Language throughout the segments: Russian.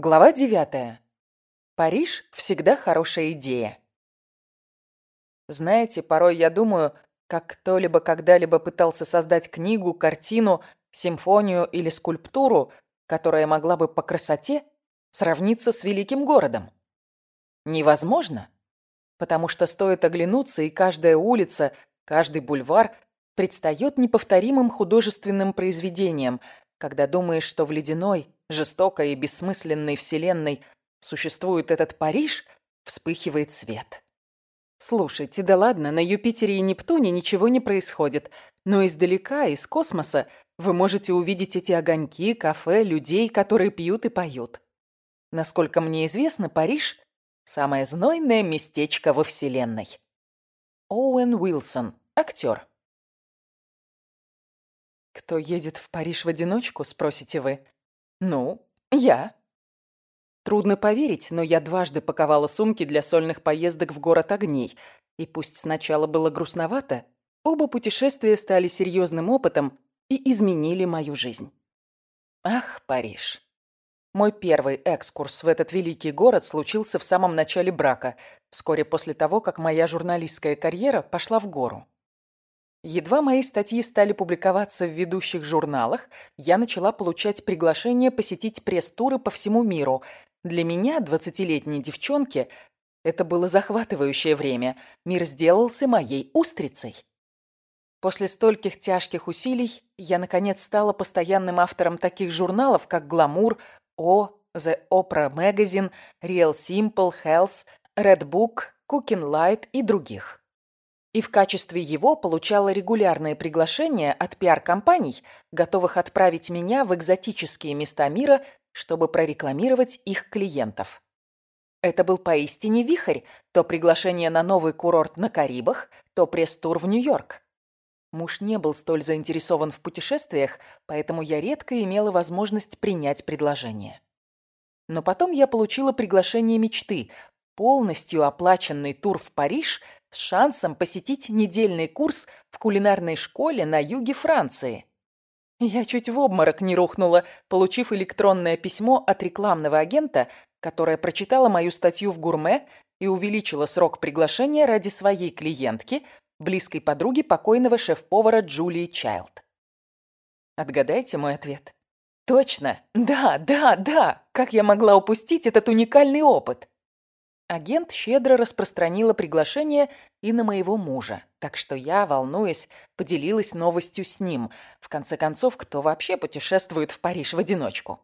Глава девятая. Париж всегда хорошая идея. Знаете, порой я думаю, как кто-либо когда-либо пытался создать книгу, картину, симфонию или скульптуру, которая могла бы по красоте сравниться с великим городом. Невозможно, потому что стоит оглянуться, и каждая улица, каждый бульвар предстает неповторимым художественным произведением, когда думаешь, что в ледяной, жестокой и бессмысленной вселенной существует этот Париж, вспыхивает свет. Слушайте, да ладно, на Юпитере и Нептуне ничего не происходит, но издалека, из космоса, вы можете увидеть эти огоньки, кафе, людей, которые пьют и поют. Насколько мне известно, Париж – самое знойное местечко во Вселенной. Оуэн Уилсон, актер. Кто едет в Париж в одиночку, спросите вы? Ну, я. Трудно поверить, но я дважды паковала сумки для сольных поездок в город огней. И пусть сначала было грустновато, оба путешествия стали серьезным опытом и изменили мою жизнь. Ах, Париж. Мой первый экскурс в этот великий город случился в самом начале брака, вскоре после того, как моя журналистская карьера пошла в гору. Едва мои статьи стали публиковаться в ведущих журналах, я начала получать приглашения посетить пресс-туры по всему миру. Для меня, двадцатилетней девчонки, это было захватывающее время. Мир сделался моей устрицей. После стольких тяжких усилий я, наконец, стала постоянным автором таких журналов, как «Гламур», «О», «The Oprah Magazine», «Real Simple», «Health», «Red Book», «Cooking Light» и других и в качестве его получала регулярные приглашения от пиар-компаний, готовых отправить меня в экзотические места мира, чтобы прорекламировать их клиентов. Это был поистине вихрь, то приглашение на новый курорт на Карибах, то пресс-тур в Нью-Йорк. Муж не был столь заинтересован в путешествиях, поэтому я редко имела возможность принять предложение. Но потом я получила приглашение мечты, полностью оплаченный тур в Париж – с шансом посетить недельный курс в кулинарной школе на юге Франции. Я чуть в обморок не рухнула, получив электронное письмо от рекламного агента, которая прочитала мою статью в «Гурме» и увеличила срок приглашения ради своей клиентки, близкой подруги покойного шеф-повара Джулии Чайлд. Отгадайте мой ответ. Точно! Да, да, да! Как я могла упустить этот уникальный опыт? Агент щедро распространила приглашение и на моего мужа, так что я, волнуясь, поделилась новостью с ним. В конце концов, кто вообще путешествует в Париж в одиночку?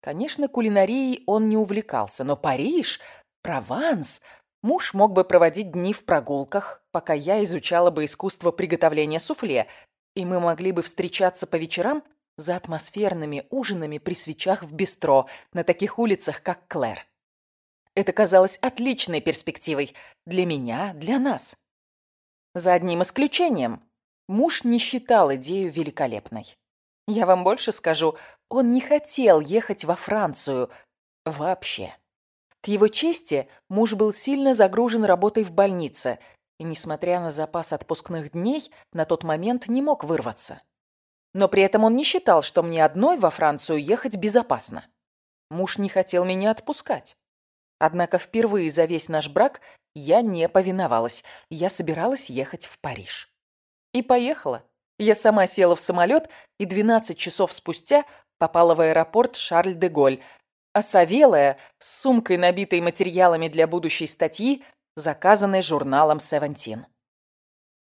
Конечно, кулинарией он не увлекался, но Париж, Прованс... Муж мог бы проводить дни в прогулках, пока я изучала бы искусство приготовления суфле, и мы могли бы встречаться по вечерам за атмосферными ужинами при свечах в бистро на таких улицах, как Клэр. Это казалось отличной перспективой для меня, для нас. За одним исключением. Муж не считал идею великолепной. Я вам больше скажу, он не хотел ехать во Францию вообще. К его чести, муж был сильно загружен работой в больнице и, несмотря на запас отпускных дней, на тот момент не мог вырваться. Но при этом он не считал, что мне одной во Францию ехать безопасно. Муж не хотел меня отпускать. Однако впервые за весь наш брак я не повиновалась. Я собиралась ехать в Париж. И поехала. Я сама села в самолет и 12 часов спустя попала в аэропорт Шарль-де-Голь, осовелая, с сумкой, набитой материалами для будущей статьи, заказанной журналом «Севентин».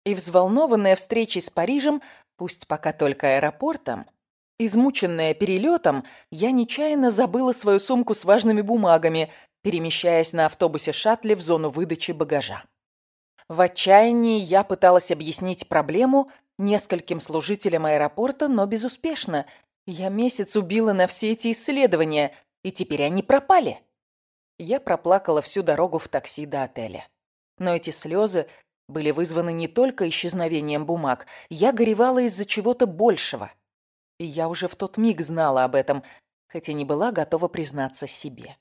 И взволнованная встречей с Парижем, пусть пока только аэропортом, измученная перелетом, я нечаянно забыла свою сумку с важными бумагами, перемещаясь на автобусе-шаттле в зону выдачи багажа. В отчаянии я пыталась объяснить проблему нескольким служителям аэропорта, но безуспешно. Я месяц убила на все эти исследования, и теперь они пропали. Я проплакала всю дорогу в такси до отеля. Но эти слезы были вызваны не только исчезновением бумаг. Я горевала из-за чего-то большего. И я уже в тот миг знала об этом, хотя не была готова признаться себе.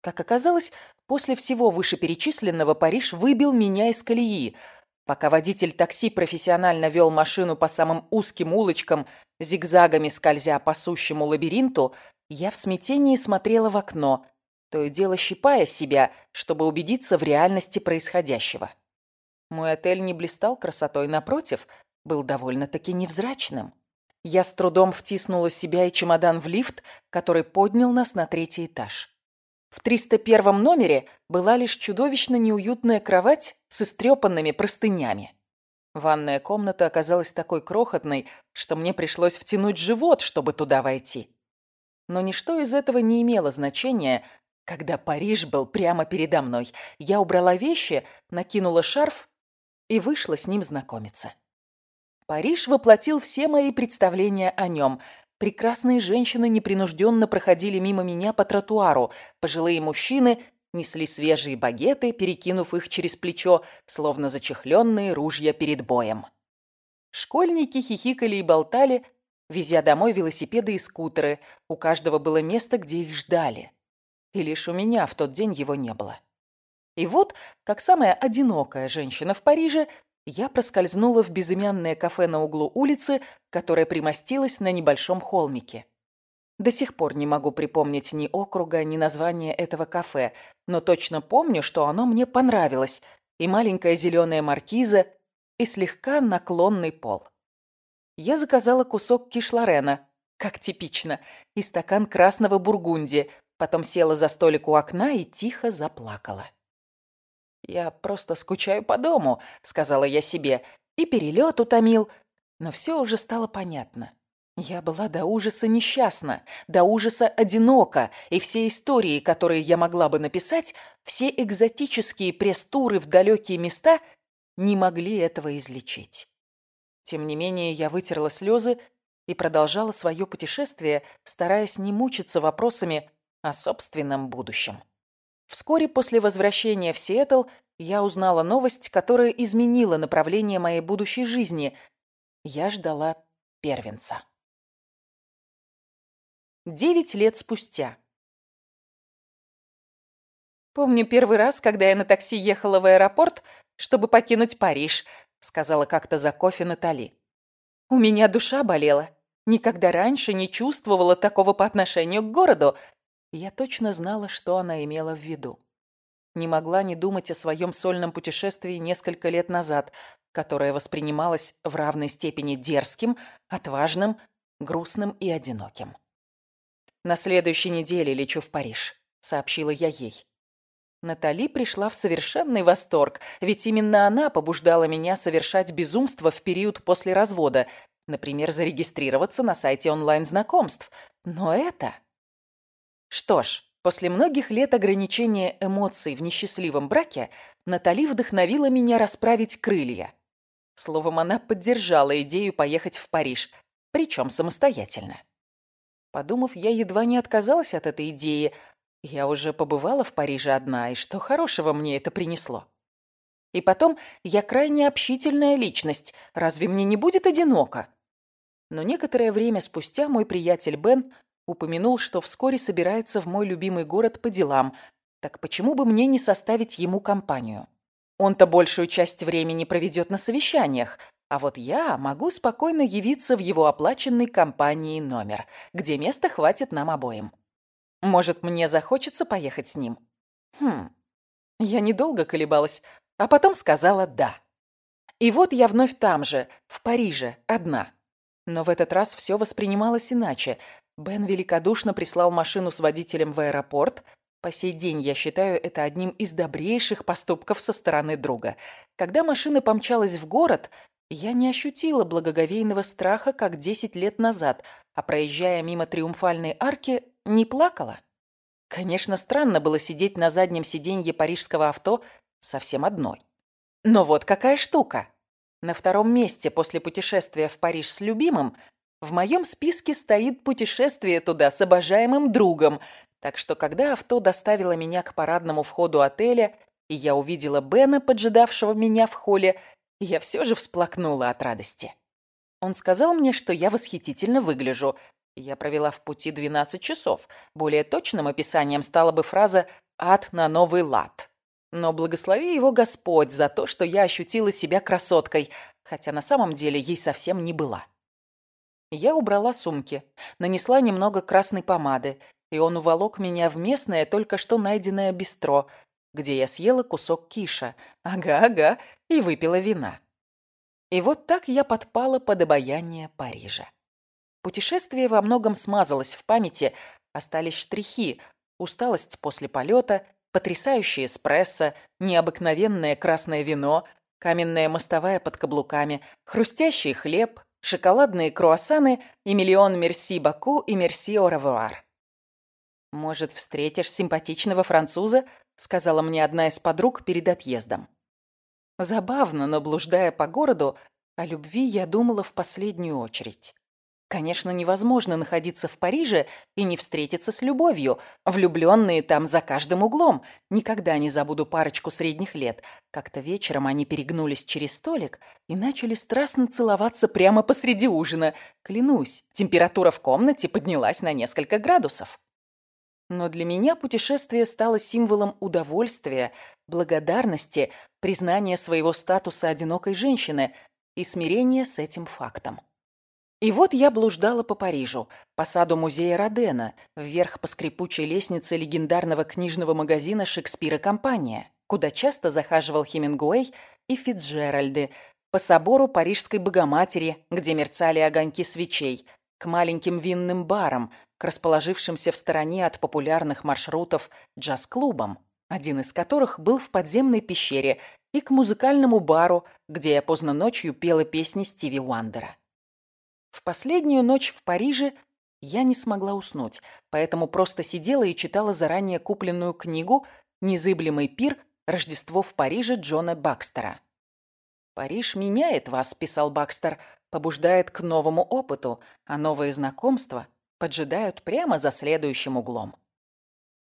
Как оказалось, после всего вышеперечисленного Париж выбил меня из колеи. Пока водитель такси профессионально вел машину по самым узким улочкам, зигзагами скользя по сущему лабиринту, я в смятении смотрела в окно, то и дело щипая себя, чтобы убедиться в реальности происходящего. Мой отель не блистал красотой, напротив, был довольно-таки невзрачным. Я с трудом втиснула себя и чемодан в лифт, который поднял нас на третий этаж. В 301 номере была лишь чудовищно неуютная кровать с истрепанными простынями. Ванная комната оказалась такой крохотной, что мне пришлось втянуть живот, чтобы туда войти. Но ничто из этого не имело значения, когда Париж был прямо передо мной. Я убрала вещи, накинула шарф и вышла с ним знакомиться. Париж воплотил все мои представления о нем. Прекрасные женщины непринужденно проходили мимо меня по тротуару, пожилые мужчины несли свежие багеты, перекинув их через плечо, словно зачехленные ружья перед боем. Школьники хихикали и болтали, везя домой велосипеды и скутеры. У каждого было место, где их ждали. И лишь у меня в тот день его не было. И вот, как самая одинокая женщина в Париже, я проскользнула в безымянное кафе на углу улицы, которое примостилось на небольшом холмике. До сих пор не могу припомнить ни округа, ни названия этого кафе, но точно помню, что оно мне понравилось, и маленькая зеленая маркиза, и слегка наклонный пол. Я заказала кусок кишлорена, как типично, и стакан красного бургунди, потом села за столик у окна и тихо заплакала. «Я просто скучаю по дому», — сказала я себе, и перелет утомил, но все уже стало понятно. Я была до ужаса несчастна, до ужаса одинока, и все истории, которые я могла бы написать, все экзотические пресс-туры в далекие места не могли этого излечить. Тем не менее, я вытерла слезы и продолжала свое путешествие, стараясь не мучиться вопросами о собственном будущем. Вскоре после возвращения в Сиэтл я узнала новость, которая изменила направление моей будущей жизни. Я ждала первенца. Девять лет спустя. «Помню первый раз, когда я на такси ехала в аэропорт, чтобы покинуть Париж», сказала как-то за кофе Натали. «У меня душа болела. Никогда раньше не чувствовала такого по отношению к городу. Я точно знала, что она имела в виду. Не могла не думать о своем сольном путешествии несколько лет назад, которое воспринималось в равной степени дерзким, отважным, грустным и одиноким. «На следующей неделе лечу в Париж», — сообщила я ей. Натали пришла в совершенный восторг, ведь именно она побуждала меня совершать безумство в период после развода, например, зарегистрироваться на сайте онлайн-знакомств. Но это... Что ж, после многих лет ограничения эмоций в несчастливом браке Натали вдохновила меня расправить крылья. Словом, она поддержала идею поехать в Париж, причем самостоятельно. Подумав, я едва не отказалась от этой идеи. Я уже побывала в Париже одна, и что хорошего мне это принесло? И потом, я крайне общительная личность, разве мне не будет одиноко? Но некоторое время спустя мой приятель Бен Упомянул, что вскоре собирается в мой любимый город по делам. Так почему бы мне не составить ему компанию? Он-то большую часть времени проведет на совещаниях, а вот я могу спокойно явиться в его оплаченной компании номер, где места хватит нам обоим. Может, мне захочется поехать с ним? Хм, я недолго колебалась, а потом сказала «да». И вот я вновь там же, в Париже, одна. Но в этот раз все воспринималось иначе. Бен великодушно прислал машину с водителем в аэропорт. По сей день я считаю это одним из добрейших поступков со стороны друга. Когда машина помчалась в город, я не ощутила благоговейного страха, как десять лет назад, а проезжая мимо триумфальной арки, не плакала. Конечно, странно было сидеть на заднем сиденье парижского авто совсем одной. Но вот какая штука. На втором месте после путешествия в Париж с любимым в моем списке стоит путешествие туда с обожаемым другом, так что когда авто доставило меня к парадному входу отеля, и я увидела Бена, поджидавшего меня в холле, я все же всплакнула от радости. Он сказал мне, что я восхитительно выгляжу. Я провела в пути 12 часов. Более точным описанием стала бы фраза «ад на новый лад». Но благослови его Господь за то, что я ощутила себя красоткой, хотя на самом деле ей совсем не была. Я убрала сумки, нанесла немного красной помады, и он уволок меня в местное, только что найденное бистро, где я съела кусок киша, ага-ага, и выпила вина. И вот так я подпала под обаяние Парижа. Путешествие во многом смазалось в памяти, остались штрихи, усталость после полета, потрясающий эспрессо, необыкновенное красное вино, каменная мостовая под каблуками, хрустящий хлеб, шоколадные круассаны и миллион мерси Баку и мерси Оравуар. «Может, встретишь симпатичного француза?» — сказала мне одна из подруг перед отъездом. Забавно, но блуждая по городу, о любви я думала в последнюю очередь. Конечно, невозможно находиться в Париже и не встретиться с любовью. Влюбленные там за каждым углом. Никогда не забуду парочку средних лет. Как-то вечером они перегнулись через столик и начали страстно целоваться прямо посреди ужина. Клянусь, температура в комнате поднялась на несколько градусов. Но для меня путешествие стало символом удовольствия, благодарности, признания своего статуса одинокой женщины и смирения с этим фактом. И вот я блуждала по Парижу, по саду музея Родена, вверх по скрипучей лестнице легендарного книжного магазина «Шекспир и компания», куда часто захаживал Хемингуэй и Фитцджеральды, по собору Парижской Богоматери, где мерцали огоньки свечей, к маленьким винным барам, к расположившимся в стороне от популярных маршрутов джаз-клубам, один из которых был в подземной пещере, и к музыкальному бару, где я поздно ночью пела песни Стиви Уандера. В последнюю ночь в Париже я не смогла уснуть, поэтому просто сидела и читала заранее купленную книгу «Незыблемый пир. Рождество в Париже» Джона Бакстера. «Париж меняет вас», — писал Бакстер, «побуждает к новому опыту, а новые знакомства поджидают прямо за следующим углом».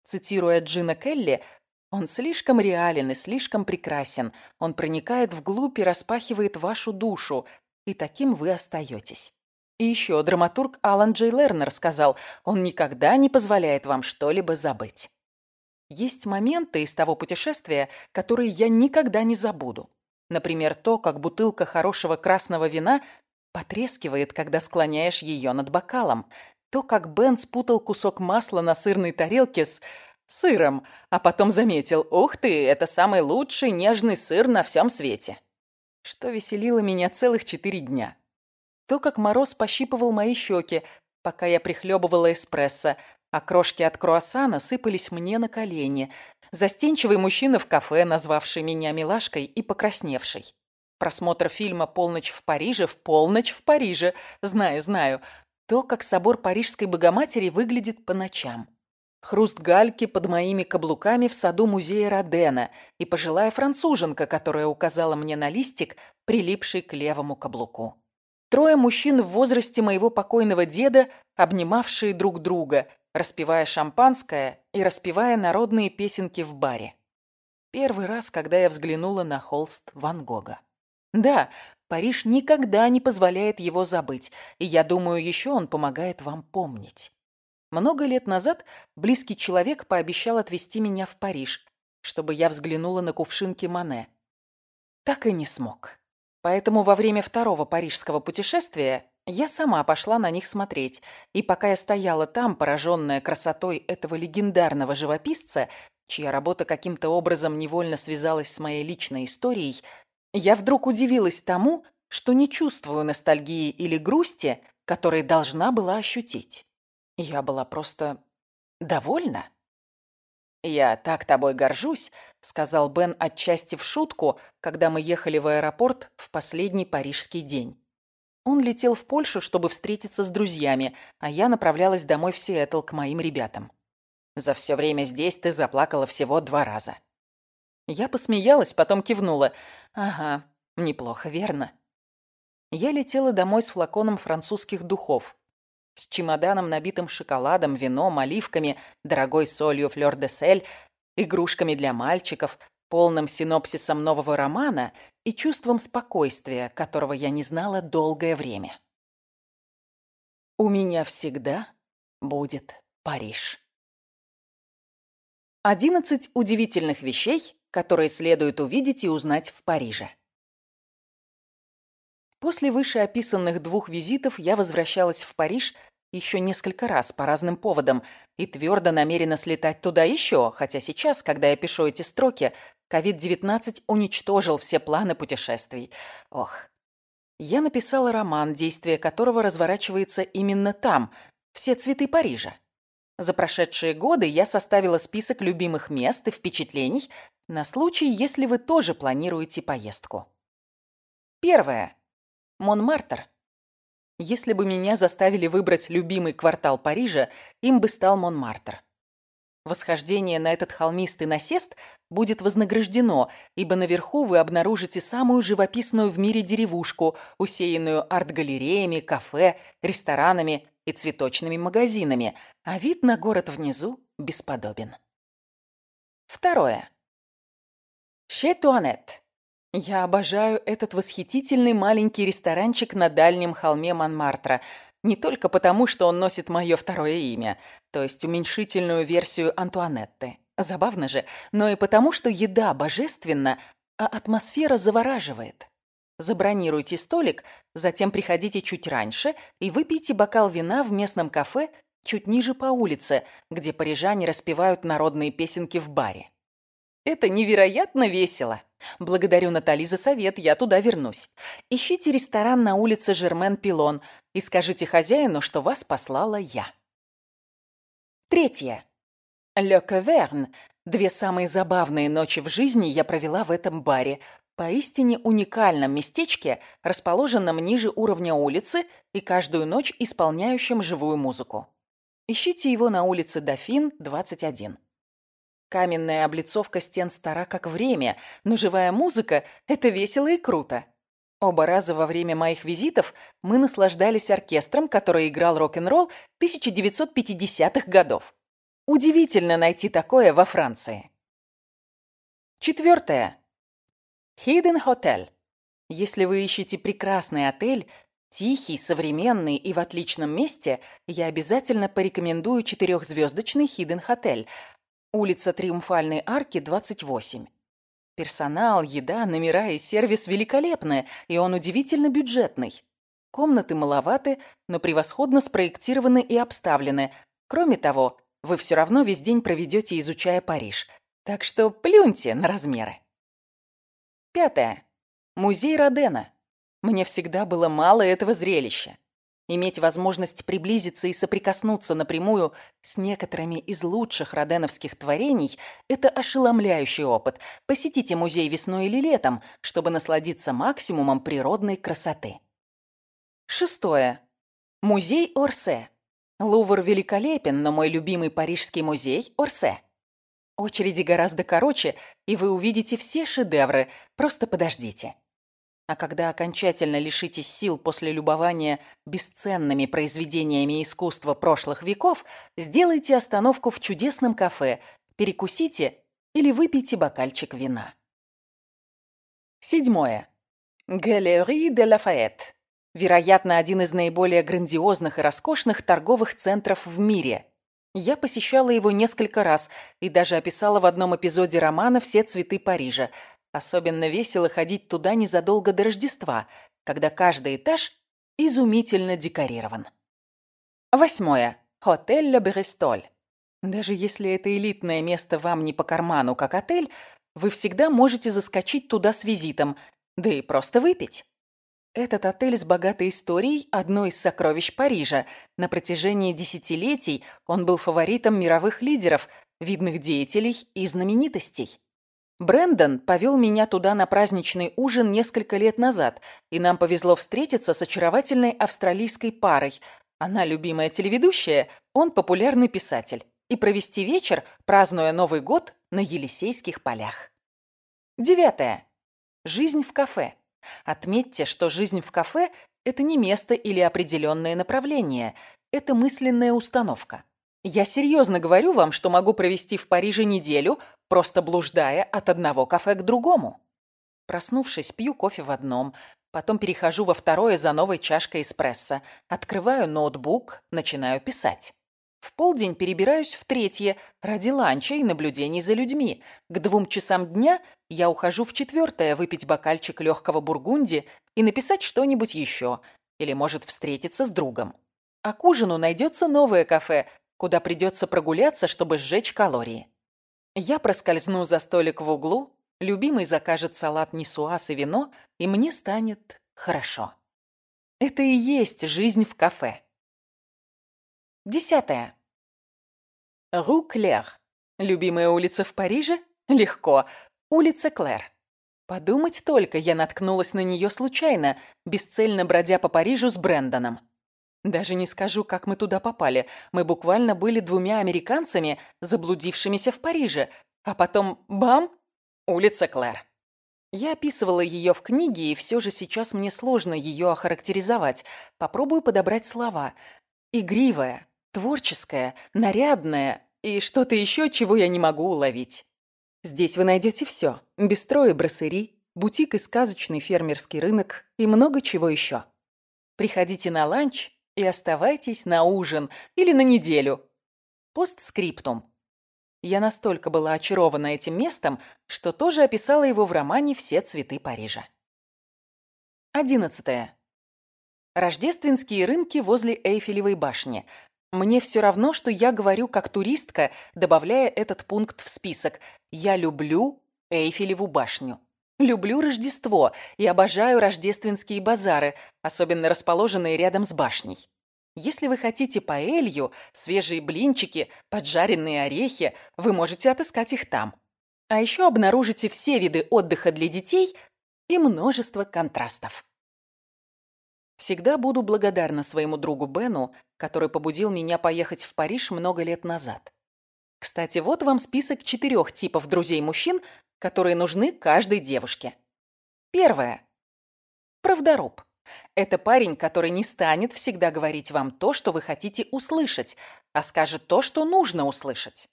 Цитируя Джина Келли, «Он слишком реален и слишком прекрасен, он проникает вглубь и распахивает вашу душу, и таким вы остаетесь». И еще драматург Алан Джей Лернер сказал, он никогда не позволяет вам что-либо забыть. Есть моменты из того путешествия, которые я никогда не забуду. Например, то, как бутылка хорошего красного вина потрескивает, когда склоняешь ее над бокалом. То, как Бен спутал кусок масла на сырной тарелке с сыром, а потом заметил, ух ты, это самый лучший нежный сыр на всем свете. Что веселило меня целых четыре дня то, как мороз пощипывал мои щеки, пока я прихлебывала эспрессо, а крошки от круассана сыпались мне на колени. Застенчивый мужчина в кафе, назвавший меня милашкой и покрасневший. Просмотр фильма «Полночь в Париже» в полночь в Париже. Знаю, знаю. То, как собор Парижской Богоматери выглядит по ночам. Хруст гальки под моими каблуками в саду музея Родена и пожилая француженка, которая указала мне на листик, прилипший к левому каблуку. Трое мужчин в возрасте моего покойного деда, обнимавшие друг друга, распивая шампанское и распевая народные песенки в баре. Первый раз, когда я взглянула на холст Ван Гога. Да, Париж никогда не позволяет его забыть, и я думаю, еще он помогает вам помнить. Много лет назад близкий человек пообещал отвезти меня в Париж, чтобы я взглянула на кувшинки Мане. Так и не смог. Поэтому во время второго парижского путешествия я сама пошла на них смотреть, и пока я стояла там, пораженная красотой этого легендарного живописца, чья работа каким-то образом невольно связалась с моей личной историей, я вдруг удивилась тому, что не чувствую ностальгии или грусти, которые должна была ощутить. Я была просто довольна. «Я так тобой горжусь», — сказал Бен отчасти в шутку, когда мы ехали в аэропорт в последний парижский день. Он летел в Польшу, чтобы встретиться с друзьями, а я направлялась домой в Сиэтл к моим ребятам. «За все время здесь ты заплакала всего два раза». Я посмеялась, потом кивнула. «Ага, неплохо, верно?» Я летела домой с флаконом французских духов с чемоданом, набитым шоколадом, вином, оливками, дорогой солью флёр-де-сель, игрушками для мальчиков, полным синопсисом нового романа и чувством спокойствия, которого я не знала долгое время. У меня всегда будет Париж. Одиннадцать удивительных вещей, которые следует увидеть и узнать в Париже. После вышеописанных двух визитов я возвращалась в Париж еще несколько раз по разным поводам и твердо намерена слетать туда еще, хотя сейчас, когда я пишу эти строки, COVID-19 уничтожил все планы путешествий. Ох. Я написала роман, действие которого разворачивается именно там, «Все цветы Парижа». За прошедшие годы я составила список любимых мест и впечатлений на случай, если вы тоже планируете поездку. Первое. Монмартр. Если бы меня заставили выбрать любимый квартал Парижа, им бы стал Монмартр. Восхождение на этот холмистый насест будет вознаграждено, ибо наверху вы обнаружите самую живописную в мире деревушку, усеянную арт-галереями, кафе, ресторанами и цветочными магазинами, а вид на город внизу бесподобен. Второе. Ще Туанет. Я обожаю этот восхитительный маленький ресторанчик на дальнем холме Монмартра. Не только потому, что он носит мое второе имя, то есть уменьшительную версию Антуанетты. Забавно же, но и потому, что еда божественна, а атмосфера завораживает. Забронируйте столик, затем приходите чуть раньше и выпейте бокал вина в местном кафе чуть ниже по улице, где парижане распевают народные песенки в баре. Это невероятно весело. Благодарю Натали за совет, я туда вернусь. Ищите ресторан на улице Жермен-Пилон и скажите хозяину, что вас послала я. Третье. Ле Каверн. Две самые забавные ночи в жизни я провела в этом баре, поистине уникальном местечке, расположенном ниже уровня улицы и каждую ночь исполняющем живую музыку. Ищите его на улице Дофин, 21. Каменная облицовка стен стара как время, но живая музыка — это весело и круто. Оба раза во время моих визитов мы наслаждались оркестром, который играл рок-н-ролл 1950-х годов. Удивительно найти такое во Франции. Четвертое. Hidden Hotel. Если вы ищете прекрасный отель, тихий, современный и в отличном месте, я обязательно порекомендую четырехзвездочный Hidden Hotel – Улица Триумфальной арки, 28. Персонал, еда, номера и сервис великолепны, и он удивительно бюджетный. Комнаты маловаты, но превосходно спроектированы и обставлены. Кроме того, вы все равно весь день проведете, изучая Париж. Так что плюньте на размеры. Пятое. Музей Родена. Мне всегда было мало этого зрелища. Иметь возможность приблизиться и соприкоснуться напрямую с некоторыми из лучших роденовских творений – это ошеломляющий опыт. Посетите музей весной или летом, чтобы насладиться максимумом природной красоты. Шестое. Музей Орсе. Лувр великолепен, но мой любимый парижский музей – Орсе. Очереди гораздо короче, и вы увидите все шедевры, просто подождите. А когда окончательно лишитесь сил после любования бесценными произведениями искусства прошлых веков, сделайте остановку в чудесном кафе, перекусите или выпейте бокальчик вина. Седьмое. Галерии де Лафайет. Вероятно, один из наиболее грандиозных и роскошных торговых центров в мире. Я посещала его несколько раз и даже описала в одном эпизоде романа «Все цветы Парижа», Особенно весело ходить туда незадолго до Рождества, когда каждый этаж изумительно декорирован. Восьмое. Отель Ля Бристоль. Даже если это элитное место вам не по карману, как отель, вы всегда можете заскочить туда с визитом, да и просто выпить. Этот отель с богатой историей – одно из сокровищ Парижа. На протяжении десятилетий он был фаворитом мировых лидеров, видных деятелей и знаменитостей. Брэндон повел меня туда на праздничный ужин несколько лет назад, и нам повезло встретиться с очаровательной австралийской парой. Она любимая телеведущая, он популярный писатель. И провести вечер, празднуя Новый год на Елисейских полях. Девятое. Жизнь в кафе. Отметьте, что жизнь в кафе – это не место или определенное направление, это мысленная установка. Я серьезно говорю вам, что могу провести в Париже неделю, просто блуждая от одного кафе к другому. Проснувшись, пью кофе в одном, потом перехожу во второе за новой чашкой эспрессо, открываю ноутбук, начинаю писать. В полдень перебираюсь в третье ради ланча и наблюдений за людьми. К двум часам дня я ухожу в четвертое выпить бокальчик легкого бургунди и написать что-нибудь еще. Или, может, встретиться с другом. А к ужину найдется новое кафе, куда придется прогуляться, чтобы сжечь калории. Я проскользну за столик в углу, любимый закажет салат нисуас и вино, и мне станет хорошо. Это и есть жизнь в кафе. Десятое. Ру Клер. Любимая улица в Париже? Легко. Улица Клэр. Подумать только, я наткнулась на нее случайно, бесцельно бродя по Парижу с Брэндоном. Даже не скажу, как мы туда попали. Мы буквально были двумя американцами, заблудившимися в Париже. А потом бам! Улица Клэр. Я описывала ее в книге, и все же сейчас мне сложно ее охарактеризовать. Попробую подобрать слова. Игривая, Творческое, нарядное и что-то еще, чего я не могу уловить. Здесь вы найдете все. Бистро и броссери, бутик и сказочный фермерский рынок и много чего еще. Приходите на ланч и оставайтесь на ужин или на неделю. Постскриптум. Я настолько была очарована этим местом, что тоже описала его в романе «Все цветы Парижа». Одиннадцатое. Рождественские рынки возле Эйфелевой башни – мне все равно, что я говорю как туристка, добавляя этот пункт в список. Я люблю Эйфелеву башню. Люблю Рождество и обожаю рождественские базары, особенно расположенные рядом с башней. Если вы хотите паэлью, свежие блинчики, поджаренные орехи, вы можете отыскать их там. А еще обнаружите все виды отдыха для детей и множество контрастов. Всегда буду благодарна своему другу Бену, который побудил меня поехать в Париж много лет назад. Кстати, вот вам список четырех типов друзей-мужчин, которые нужны каждой девушке. Первое. Правдоруб. Это парень, который не станет всегда говорить вам то, что вы хотите услышать, а скажет то, что нужно услышать.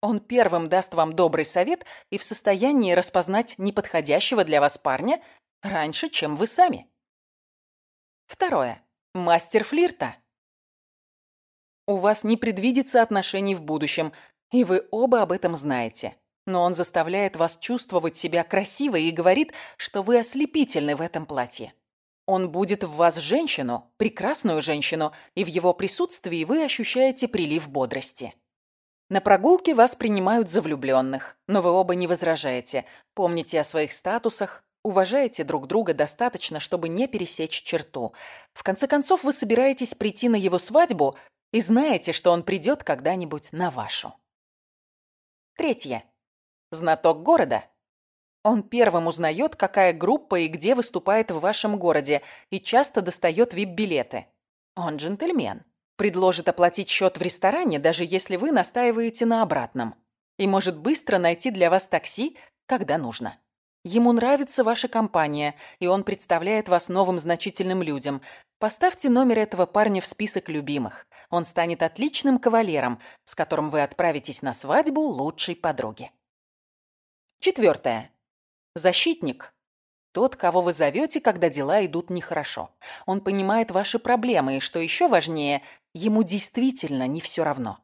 Он первым даст вам добрый совет и в состоянии распознать неподходящего для вас парня раньше, чем вы сами. Второе. Мастер флирта. У вас не предвидится отношений в будущем, и вы оба об этом знаете. Но он заставляет вас чувствовать себя красивой и говорит, что вы ослепительны в этом платье. Он будет в вас женщину, прекрасную женщину, и в его присутствии вы ощущаете прилив бодрости. На прогулке вас принимают за влюбленных, но вы оба не возражаете. Помните о своих статусах, Уважаете друг друга достаточно, чтобы не пересечь черту. В конце концов, вы собираетесь прийти на его свадьбу и знаете, что он придет когда-нибудь на вашу. Третье. Знаток города. Он первым узнает, какая группа и где выступает в вашем городе, и часто достает вип-билеты. Он джентльмен. Предложит оплатить счет в ресторане, даже если вы настаиваете на обратном. И может быстро найти для вас такси, когда нужно. Ему нравится ваша компания, и он представляет вас новым значительным людям. Поставьте номер этого парня в список любимых. Он станет отличным кавалером, с которым вы отправитесь на свадьбу лучшей подруги. Четвертое. Защитник. Тот, кого вы зовете, когда дела идут нехорошо. Он понимает ваши проблемы, и, что еще важнее, ему действительно не все равно.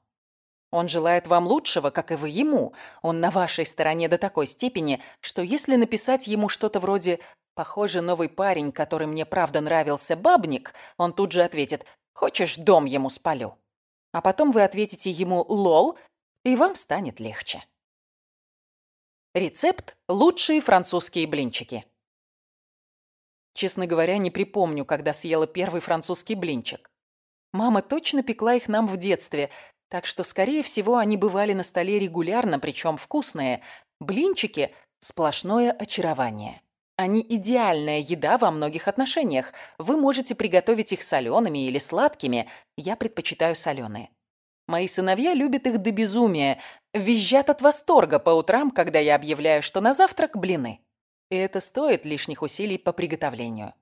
Он желает вам лучшего, как и вы ему. Он на вашей стороне до такой степени, что если написать ему что-то вроде «Похоже, новый парень, который мне правда нравился, бабник», он тут же ответит «Хочешь, дом ему спалю». А потом вы ответите ему «Лол», и вам станет легче. Рецепт «Лучшие французские блинчики». Честно говоря, не припомню, когда съела первый французский блинчик. Мама точно пекла их нам в детстве, так что, скорее всего, они бывали на столе регулярно, причем вкусные. Блинчики – сплошное очарование. Они идеальная еда во многих отношениях. Вы можете приготовить их солеными или сладкими. Я предпочитаю соленые. Мои сыновья любят их до безумия, визжат от восторга по утрам, когда я объявляю, что на завтрак блины. И это стоит лишних усилий по приготовлению.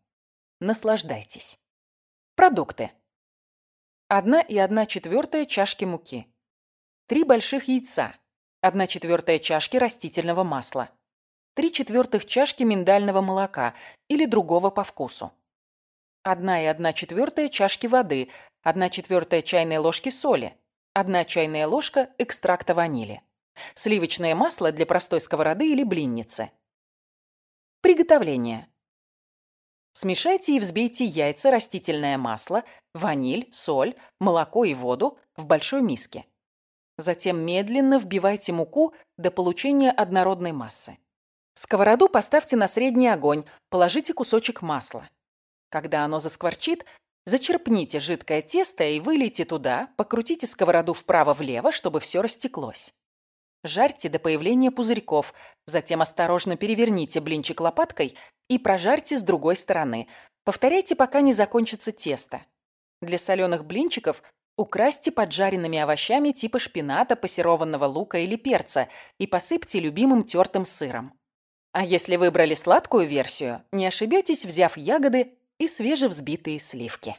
Наслаждайтесь. Продукты. Одна и одна четвертая чашки муки. Три больших яйца. Одна четвертая чашки растительного масла. Три четвертых чашки миндального молока или другого по вкусу. Одна и одна четвертая чашки воды. Одна четвертая чайной ложки соли. 1 чайная ложка экстракта ванили. Сливочное масло для простой сковороды или блинницы. Приготовление. Смешайте и взбейте яйца, растительное масло, ваниль, соль, молоко и воду в большой миске. Затем медленно вбивайте муку до получения однородной массы. Сковороду поставьте на средний огонь, положите кусочек масла. Когда оно заскворчит, зачерпните жидкое тесто и вылейте туда, покрутите сковороду вправо-влево, чтобы все растеклось. Жарьте до появления пузырьков, затем осторожно переверните блинчик лопаткой и прожарьте с другой стороны. Повторяйте, пока не закончится тесто. Для соленых блинчиков украсьте поджаренными овощами типа шпината, пассерованного лука или перца и посыпьте любимым тертым сыром. А если выбрали сладкую версию, не ошибетесь, взяв ягоды и свежевзбитые сливки.